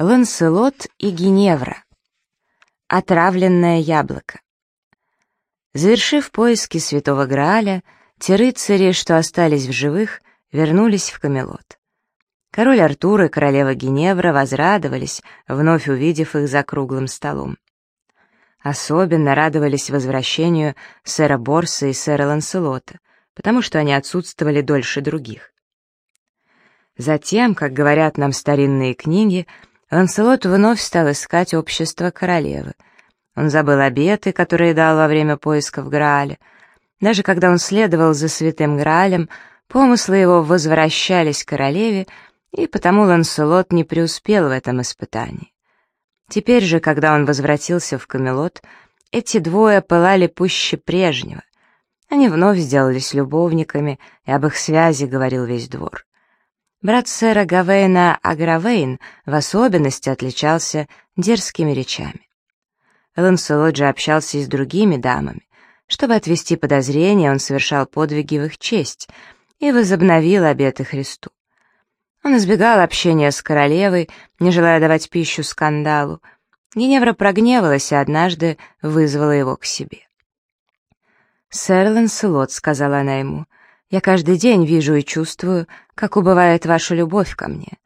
Ланселот и Геневра. Отравленное яблоко. Завершив поиски святого Грааля, те рыцари, что остались в живых, вернулись в Камелот. Король Артур и королева Геневра возрадовались, вновь увидев их за круглым столом. Особенно радовались возвращению сэра Борса и сэра Ланселота, потому что они отсутствовали дольше других. Затем, как говорят нам старинные книги, Ланселот вновь стал искать общество королевы. Он забыл обеты, которые дал во время поисков Грааля. Даже когда он следовал за святым Граалем, помыслы его возвращались к королеве, и потому Ланселот не преуспел в этом испытании. Теперь же, когда он возвратился в Камелот, эти двое пылали пуще прежнего. Они вновь сделались любовниками, и об их связи говорил весь двор. Брат сэра Гавейна Агравейн в особенности отличался дерзкими речами. Ланселот же общался и с другими дамами. Чтобы отвести подозрения, он совершал подвиги в их честь и возобновил обеты Христу. Он избегал общения с королевой, не желая давать пищу скандалу. Геневра прогневалась и однажды вызвала его к себе. «Сэр Ланселот», — сказала она ему, — я каждый день вижу и чувствую, как убывает ваша любовь ко мне.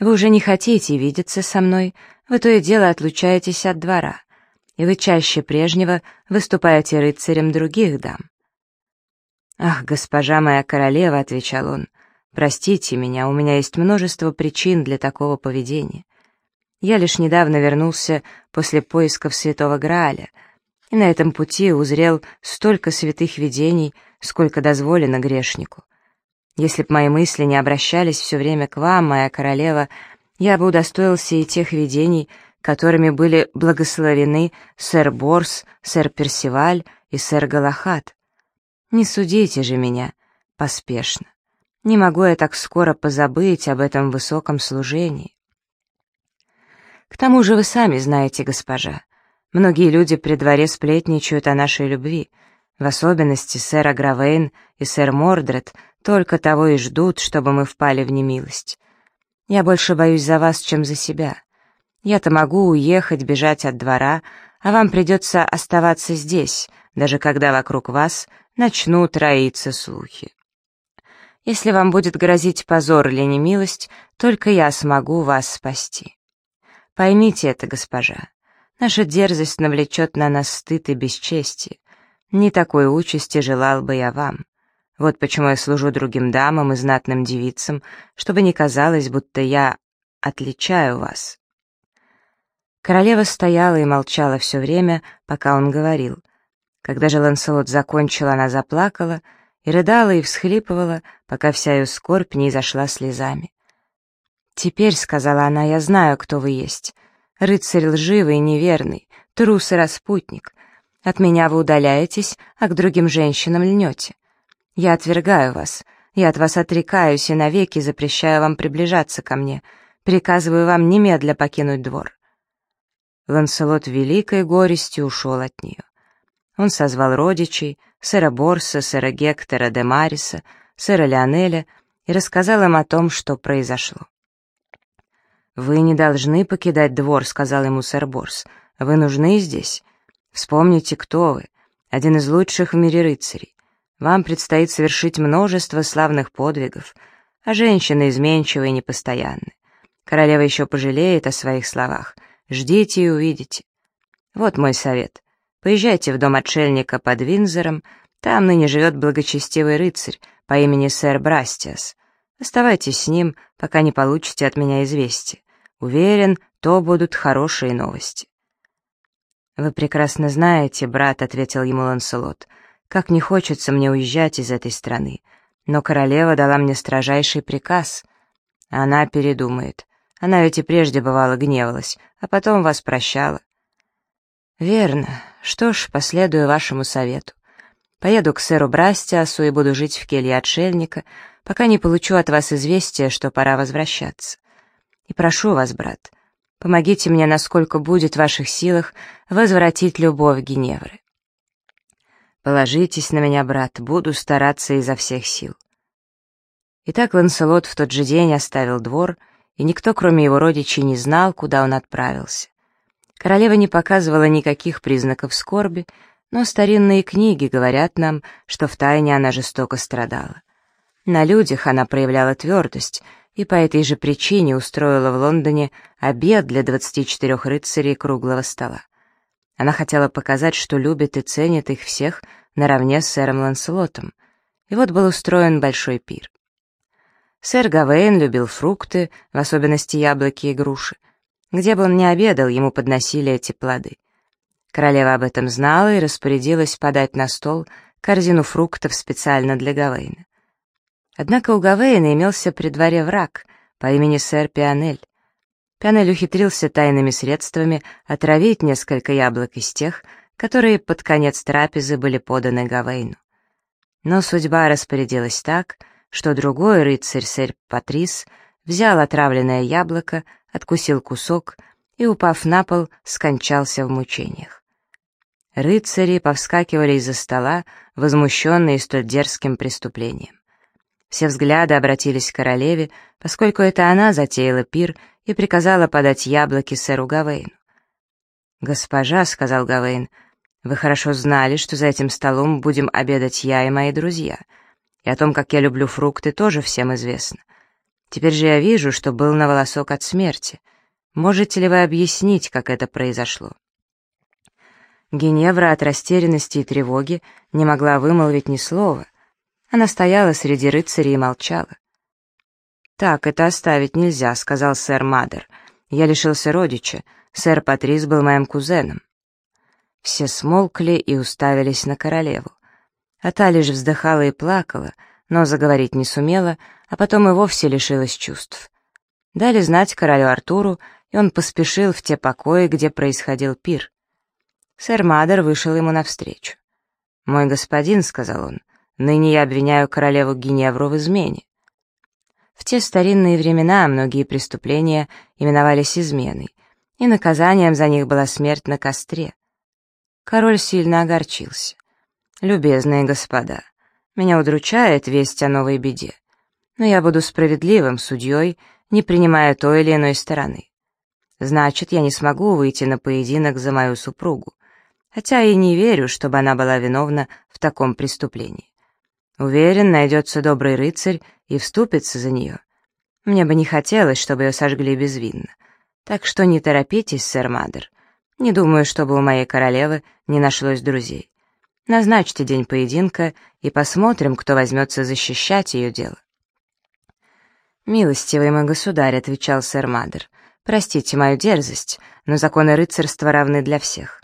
Вы уже не хотите видеться со мной, вы то и дело отлучаетесь от двора, и вы чаще прежнего выступаете рыцарем других дам. «Ах, госпожа моя королева», — отвечал он, — «простите меня, у меня есть множество причин для такого поведения. Я лишь недавно вернулся после поисков святого Грааля, и на этом пути узрел столько святых видений, сколько дозволено грешнику. Если б мои мысли не обращались все время к вам, моя королева, я бы удостоился и тех видений, которыми были благословены сэр Борс, сэр Персиваль и сэр Галахат. Не судите же меня поспешно. Не могу я так скоро позабыть об этом высоком служении. К тому же вы сами знаете, госпожа, многие люди при дворе сплетничают о нашей любви — в особенности сэр Агравейн и сэр Мордред только того и ждут, чтобы мы впали в немилость. Я больше боюсь за вас, чем за себя. Я-то могу уехать, бежать от двора, а вам придется оставаться здесь, даже когда вокруг вас начнут роиться слухи. Если вам будет грозить позор или немилость, только я смогу вас спасти. Поймите это, госпожа. Наша дерзость навлечет на нас стыд и бесчестие. Не такой участи желал бы я вам. Вот почему я служу другим дамам и знатным девицам, чтобы не казалось, будто я отличаю вас». Королева стояла и молчала все время, пока он говорил. Когда же Ланселот закончил, она заплакала и рыдала и всхлипывала, пока вся ее скорбь не изошла слезами. «Теперь», — сказала она, — «я знаю, кто вы есть. Рыцарь лживый и неверный, трус и распутник. От меня вы удаляетесь, а к другим женщинам льнете. Я отвергаю вас. Я от вас отрекаюсь и навеки запрещаю вам приближаться ко мне. Приказываю вам немедля покинуть двор». Ланселот великой горестью ушел от нее. Он созвал родичей, сэра Борса, сэра Гектора де Мариса, сэра Леонеля и рассказал им о том, что произошло. «Вы не должны покидать двор», — сказал ему сэр Борс. «Вы нужны здесь. Вспомните, кто вы, один из лучших в мире рыцарей. Вам предстоит совершить множество славных подвигов, а женщины изменчивы и непостоянны. Королева еще пожалеет о своих словах. Ждите и увидите. Вот мой совет. Поезжайте в дом отшельника под Винзором, там ныне живет благочестивый рыцарь по имени сэр Брастиас. Оставайтесь с ним, пока не получите от меня известия. Уверен, то будут хорошие новости. «Вы прекрасно знаете, брат», — ответил ему Ланселот, «как не хочется мне уезжать из этой страны, но королева дала мне строжайший приказ. Она передумает. Она ведь и прежде бывало гневалась, а потом вас прощала». «Верно. Что ж, последую вашему совету. Поеду к сэру Брастиасу и буду жить в келье отшельника, пока не получу от вас известия, что пора возвращаться. И прошу вас, брат, Помогите мне, насколько будет в ваших силах, возвратить любовь Геневры. Положитесь на меня, брат, буду стараться изо всех сил. Итак, Ланселот в тот же день оставил двор и никто, кроме его родичей, не знал, куда он отправился. Королева не показывала никаких признаков скорби, но старинные книги говорят нам, что втайне она жестоко страдала. На людях она проявляла твердость, и по этой же причине устроила в Лондоне обед для 24 рыцарей круглого стола. Она хотела показать, что любит и ценит их всех наравне с сэром Ланселотом. И вот был устроен большой пир. Сэр Гавейн любил фрукты, в особенности яблоки и груши. Где бы он ни обедал, ему подносили эти плоды. Королева об этом знала и распорядилась подать на стол корзину фруктов специально для Гавейна. Однако у Гавейна имелся при дворе враг по имени сэр Пионель. Пионель ухитрился тайными средствами отравить несколько яблок из тех, которые под конец трапезы были поданы Гавейну. Но судьба распорядилась так, что другой рыцарь, сэр Патрис, взял отравленное яблоко, откусил кусок и, упав на пол, скончался в мучениях. Рыцари повскакивали из-за стола, возмущенные столь дерзким преступлением. Все взгляды обратились к королеве, поскольку это она затеяла пир и приказала подать яблоки сэру Гавейну. «Госпожа», — сказал Гавейн, — «вы хорошо знали, что за этим столом будем обедать я и мои друзья, и о том, как я люблю фрукты, тоже всем известно. Теперь же я вижу, что был на волосок от смерти. Можете ли вы объяснить, как это произошло?» Геневра от растерянности и тревоги не могла вымолвить ни слова, она стояла среди рыцарей и молчала. «Так, это оставить нельзя», — сказал сэр Мадер. «Я лишился родича. Сэр Патрис был моим кузеном». Все смолкли и уставились на королеву. А та лишь вздыхала и плакала, но заговорить не сумела, а потом и вовсе лишилась чувств. Дали знать королю Артуру, и он поспешил в те покои, где происходил пир. Сэр Мадер вышел ему навстречу. «Мой господин», — сказал он, Ныне я обвиняю королеву Геневру в измене. В те старинные времена многие преступления именовались изменой, и наказанием за них была смерть на костре. Король сильно огорчился. «Любезные господа, меня удручает весть о новой беде, но я буду справедливым судьей, не принимая той или иной стороны. Значит, я не смогу выйти на поединок за мою супругу, хотя и не верю, чтобы она была виновна в таком преступлении. Уверен, найдется добрый рыцарь и вступится за нее. Мне бы не хотелось, чтобы ее сожгли безвинно. Так что не торопитесь, сэр Мадер. Не думаю, чтобы у моей королевы не нашлось друзей. Назначьте день поединка и посмотрим, кто возьмется защищать ее дело. «Милостивый мой государь», — отвечал сэр Мадер, — «простите мою дерзость, но законы рыцарства равны для всех.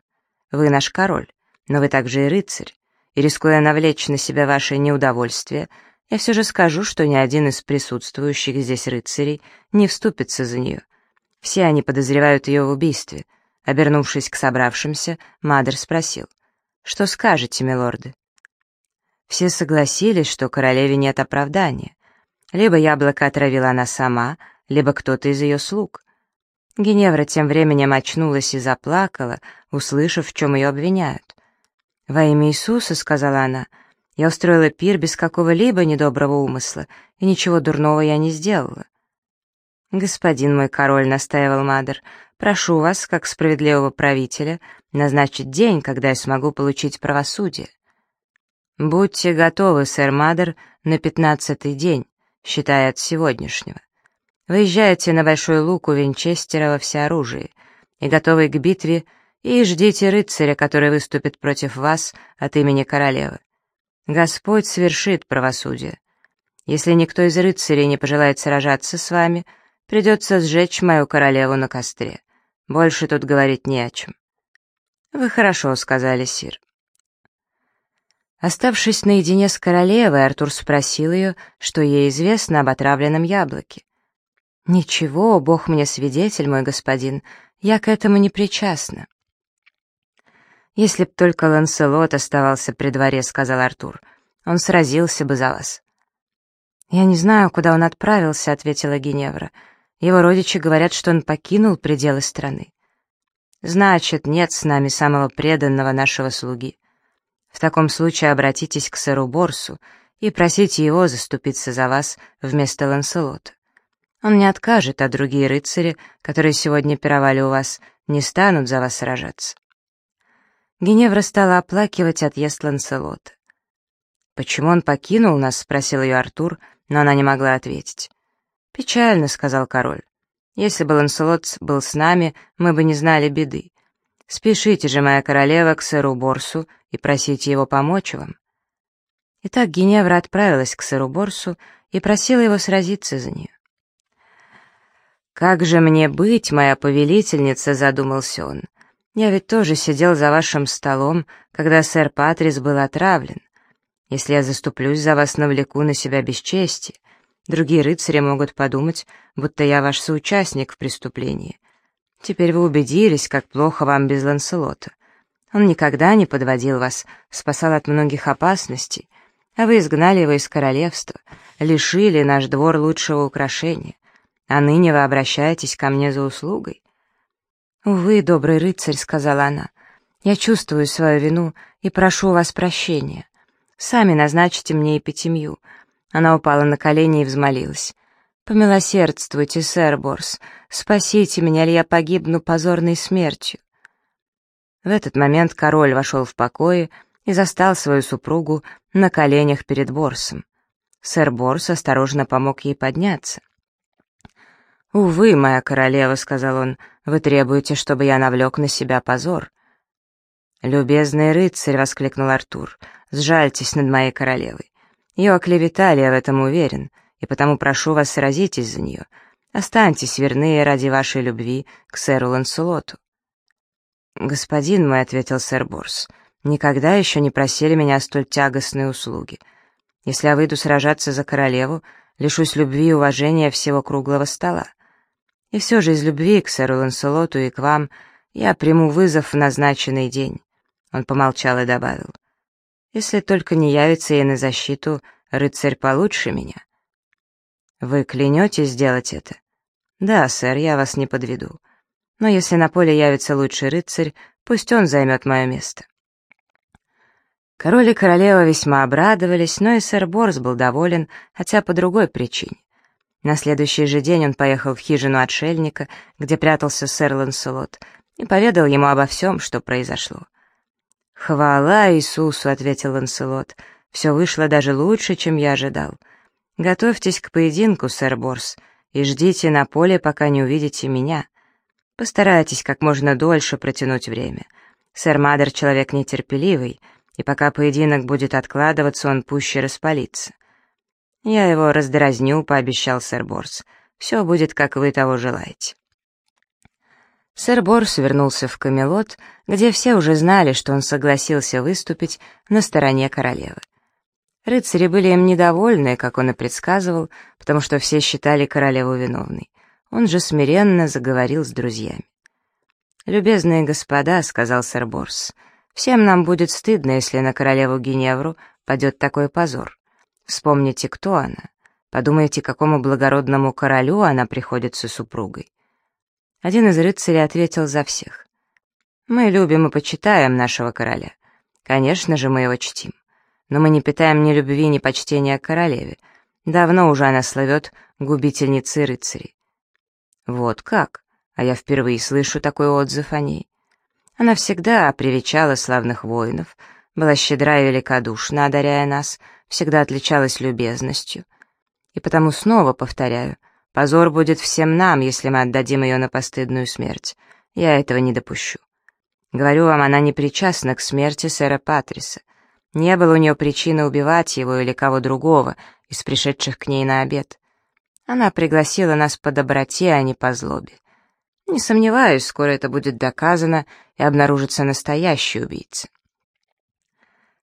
Вы наш король, но вы также и рыцарь и рискуя навлечь на себя ваше неудовольствие, я все же скажу, что ни один из присутствующих здесь рыцарей не вступится за нее. Все они подозревают ее в убийстве. Обернувшись к собравшимся, Мадер спросил, «Что скажете, милорды?» Все согласились, что королеве нет оправдания. Либо яблоко отравила она сама, либо кто-то из ее слуг. Геневра тем временем очнулась и заплакала, услышав, в чем ее обвиняют. «Во имя Иисуса», — сказала она, — «я устроила пир без какого-либо недоброго умысла, и ничего дурного я не сделала». «Господин мой король», — настаивал Мадер, — «прошу вас, как справедливого правителя, назначить день, когда я смогу получить правосудие». «Будьте готовы, сэр Мадер, на пятнадцатый день, считая от сегодняшнего. Выезжайте на Большой Лук у Винчестера во всеоружии и, готовый к битве, — и ждите рыцаря, который выступит против вас от имени королевы. Господь совершит правосудие. Если никто из рыцарей не пожелает сражаться с вами, придется сжечь мою королеву на костре. Больше тут говорить не о чем». «Вы хорошо», — сказали Сир. Оставшись наедине с королевой, Артур спросил ее, что ей известно об отравленном яблоке. «Ничего, Бог мне свидетель, мой господин, я к этому не причастна». «Если б только Ланселот оставался при дворе», — сказал Артур, — «он сразился бы за вас». «Я не знаю, куда он отправился», — ответила Геневра. «Его родичи говорят, что он покинул пределы страны». «Значит, нет с нами самого преданного нашего слуги. В таком случае обратитесь к сэру Борсу и просите его заступиться за вас вместо Ланселота. Он не откажет, а другие рыцари, которые сегодня пировали у вас, не станут за вас сражаться. Геневра стала оплакивать отъезд Ланселота. «Почему он покинул нас?» — спросил ее Артур, но она не могла ответить. «Печально», — сказал король. «Если бы Ланселот был с нами, мы бы не знали беды. Спешите же, моя королева, к сэру Борсу и просите его помочь вам». Итак, Геневра отправилась к сэру Борсу и просила его сразиться за нее. «Как же мне быть, моя повелительница?» — задумался он. «Я ведь тоже сидел за вашим столом, когда сэр Патрис был отравлен. Если я заступлюсь за вас, навлеку на себя бесчестие. Другие рыцари могут подумать, будто я ваш соучастник в преступлении. Теперь вы убедились, как плохо вам без Ланселота. Он никогда не подводил вас, спасал от многих опасностей, а вы изгнали его из королевства, лишили наш двор лучшего украшения а ныне вы обращаетесь ко мне за услугой?» «Увы, добрый рыцарь», — сказала она, — «я чувствую свою вину и прошу у вас прощения. Сами назначите мне эпитемью». Она упала на колени и взмолилась. «Помилосердствуйте, сэр Борс, спасите меня, или я погибну позорной смертью». В этот момент король вошел в покое и застал свою супругу на коленях перед Борсом. Сэр Борс осторожно помог ей подняться. «Увы, моя королева», — сказал он, — «вы требуете, чтобы я навлек на себя позор». «Любезный рыцарь», — воскликнул Артур, — «сжальтесь над моей королевой. Ее оклеветали, я в этом уверен, и потому прошу вас, сразитесь за нее. Останьтесь верны ради вашей любви к сэру Ланселоту». «Господин мой», — ответил сэр Борс, — «никогда еще не просили меня столь тягостной услуги. Если я выйду сражаться за королеву, лишусь любви и уважения всего круглого стола. И все же из любви к сэру Ланселоту и к вам я приму вызов в назначенный день». Он помолчал и добавил. «Если только не явится ей на защиту рыцарь получше меня». «Вы клянетесь сделать это?» «Да, сэр, я вас не подведу. Но если на поле явится лучший рыцарь, пусть он займет мое место». Король и королева весьма обрадовались, но и сэр Борс был доволен, хотя по другой причине. На следующий же день он поехал в хижину отшельника, где прятался сэр Ланселот, и поведал ему обо всем, что произошло. «Хвала Иисусу!» — ответил Ланселот. «Все вышло даже лучше, чем я ожидал. Готовьтесь к поединку, сэр Борс, и ждите на поле, пока не увидите меня. Постарайтесь как можно дольше протянуть время. Сэр Мадер человек нетерпеливый, и пока поединок будет откладываться, он пуще распалится. «Я его раздразню», — пообещал сэр Борс. «Все будет, как вы того желаете». Сэр Борс вернулся в Камелот, где все уже знали, что он согласился выступить на стороне королевы. Рыцари были им недовольны, как он и предсказывал, потому что все считали королеву виновной. Он же смиренно заговорил с друзьями. «Любезные господа», — сказал сэр Борс, — «всем нам будет стыдно, если на королеву Геневру падет такой позор. Вспомните, кто она. Подумайте, какому благородному королю она приходится супругой. Один из рыцарей ответил за всех. «Мы любим и почитаем нашего короля. Конечно же, мы его чтим. Но мы не питаем ни любви, ни почтения к королеве. Давно уже она славет губительницей рыцарей». «Вот как? А я впервые слышу такой отзыв о ней. Она всегда привечала славных воинов, была щедра и великодушна, одаряя нас, всегда отличалась любезностью. И потому снова повторяю, позор будет всем нам, если мы отдадим ее на постыдную смерть. Я этого не допущу. Говорю вам, она не причастна к смерти сэра Патриса. Не было у нее причины убивать его или кого другого из пришедших к ней на обед. Она пригласила нас по доброте, а не по злобе. Не сомневаюсь, скоро это будет доказано и обнаружится настоящий убийца.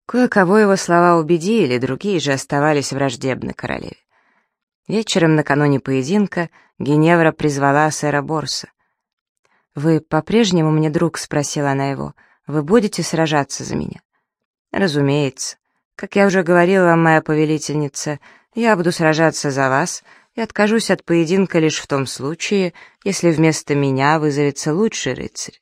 Кое-кого его слова убедили, другие же оставались враждебны королеве. Вечером накануне поединка Геневра призвала сэра Борса. «Вы по-прежнему мне друг?» — спросила она его. «Вы будете сражаться за меня?» «Разумеется. Как я уже говорила вам, моя повелительница, я буду сражаться за вас и откажусь от поединка лишь в том случае, если вместо меня вызовется лучший рыцарь.